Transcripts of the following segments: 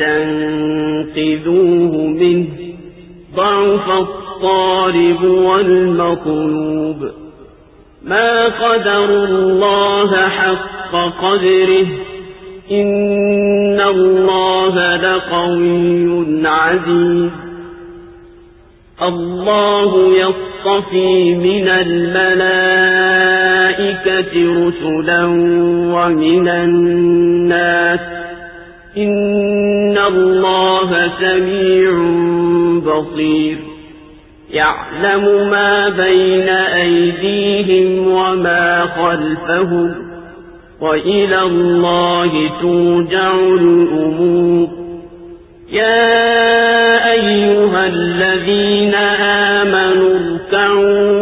يستنقذوه منه. ضعف الطالب والمطلوب. ما قدر الله حق قدره. إن الله لقوي عزيز. الله يصطفي من الملائكة رسلا ومن الناس. إن الله سميع بصير. يعلم ما بين أيديهم وما خلفهم وإلى الله ترجع الأمور. يا أيها الذين آمنوا اركعوا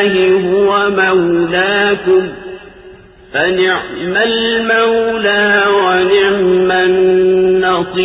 هو مولاكم فنعم المولى ونعم النصير.